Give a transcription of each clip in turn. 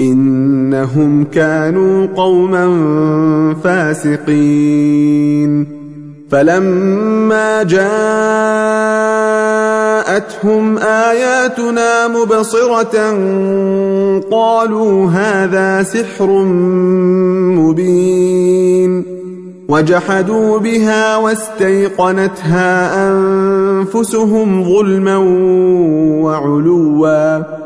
إنهم كانوا قوما فاسقين. فلما جاءتهم آياتنا مبصرة قالوا هذا سحر مبين. وجحدوا بها واستيقنتها أنفسهم ظلما وعلوا.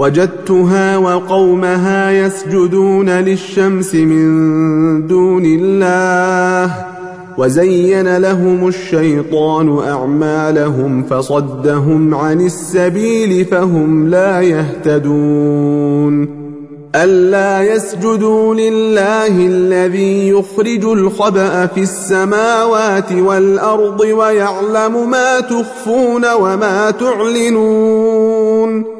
وجدتها وقومها يسجدون للشمس من دون الله وزين لهم الشيطان أعمالهم فصدهم عن السبيل فهم لا يهتدون ألا يسجدوا لله الذي يخرج الخبأ في السماوات والأرض ويعلم ما تخفون وما تعلنون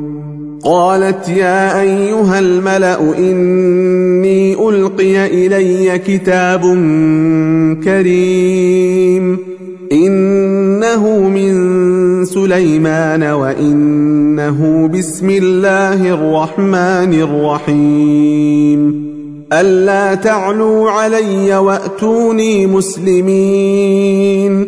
قالت يا أيها الملأ إني ألقي إلي كتاب كريم إنه من سليمان وإنه بسم الله الرحمن الرحيم ألا تعلوا علي وأتوني مسلمين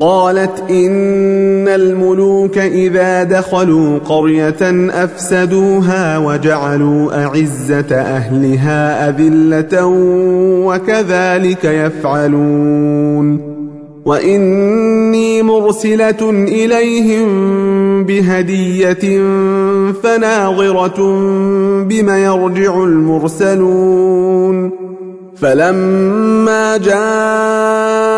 قالت إن الملوك إذا دخلوا قرية أفسدوها وجعلوا أعزة أهلها أذلة وكذلك يفعلون وإني مرسلة إليهم بهدية فناظرة بم يرجع المرسلون فلما جاء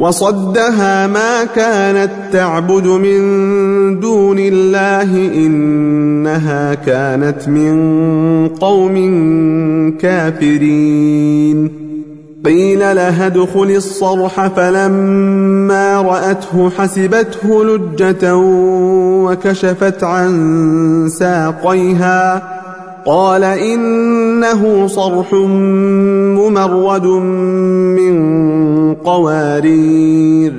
وصدها ما كانت تعبد من دون الله إنها كانت من قوم كافرين. قيل لها ادخل الصرح فلما رأته حسبته لجة وكشفت عن ساقيها. قال إنه صرح ممرد من قوارير.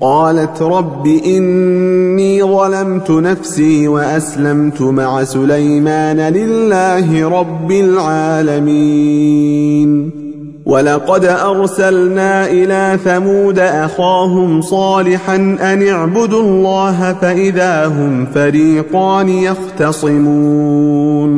قالت رب إني ظلمت نفسي وأسلمت مع سليمان لله رب العالمين. ولقد أرسلنا إلى ثمود أخاهم صالحا أن اعبدوا الله فإذا هم فريقان يختصمون.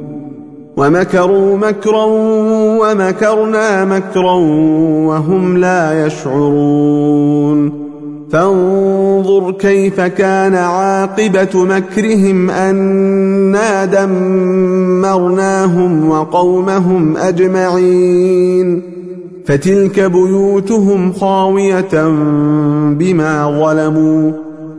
ومكروا مكرا ومكرنا مكرا وهم لا يشعرون. فانظر كيف كان عاقبة مكرهم أنا دمرناهم وقومهم أجمعين. فتلك بيوتهم خاوية بما ظلموا.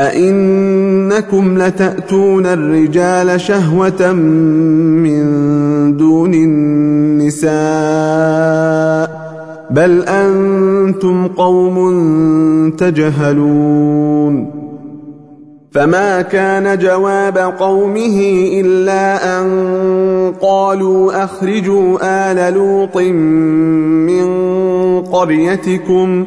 أئنكم لتأتون الرجال شهوة من دون النساء بل أنتم قوم تجهلون فما كان جواب قومه إلا أن قالوا أخرجوا آل لوط من قريتكم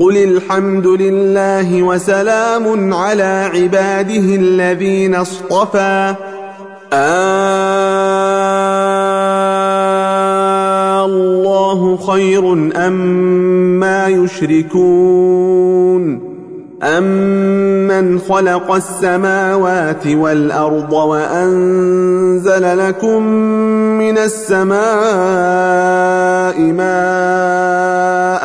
قل الحمد لله وسلام على عباده الذين اصطفى. الله خير أما ما يشركون. أمن خلق السماوات والأرض وأنزل لكم من السماء ماء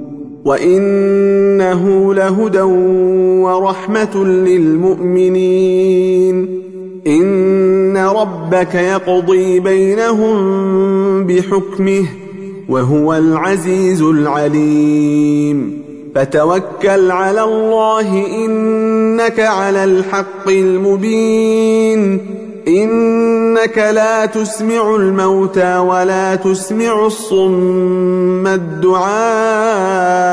وإنه لهدى ورحمة للمؤمنين. إن ربك يقضي بينهم بحكمه وهو العزيز العليم. فتوكل على الله إنك على الحق المبين. إنك لا تسمع الموتى ولا تسمع الصم الدعاء.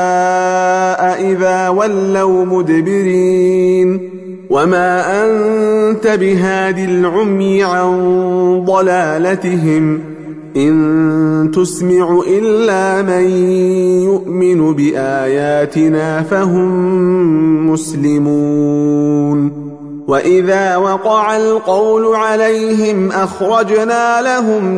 إذا ولوا مدبرين وما أنت بهاد العمي عن ضلالتهم إن تسمع إلا من يؤمن بآياتنا فهم مسلمون وإذا وقع القول عليهم أخرجنا لهم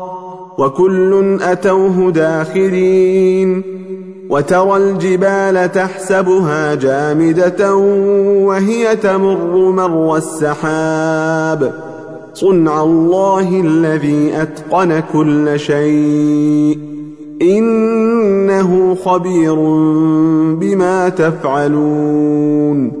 وكل أتوه داخرين وترى الجبال تحسبها جامدة وهي تمر مر السحاب صنع الله الذي أتقن كل شيء إنه خبير بما تفعلون